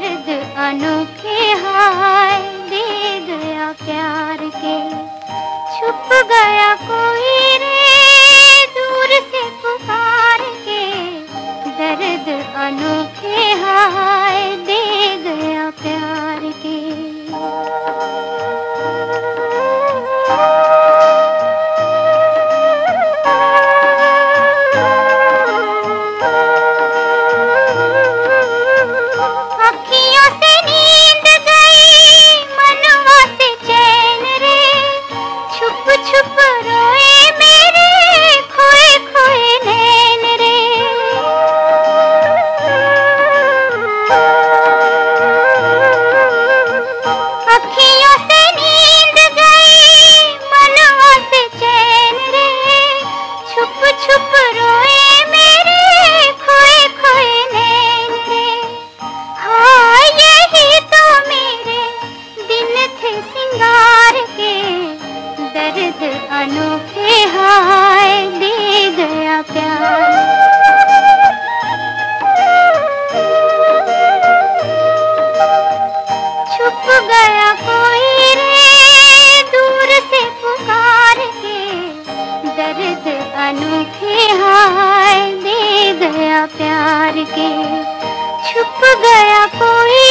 अनोखे हाय दे गया प्यार के। छुप गया अनोखे हाय, दे गया प्यार। छुप गया कोई रे, दूर से पुकार के। दर्द अनोखे हाय, दे गया प्यार के। छुप गया कोई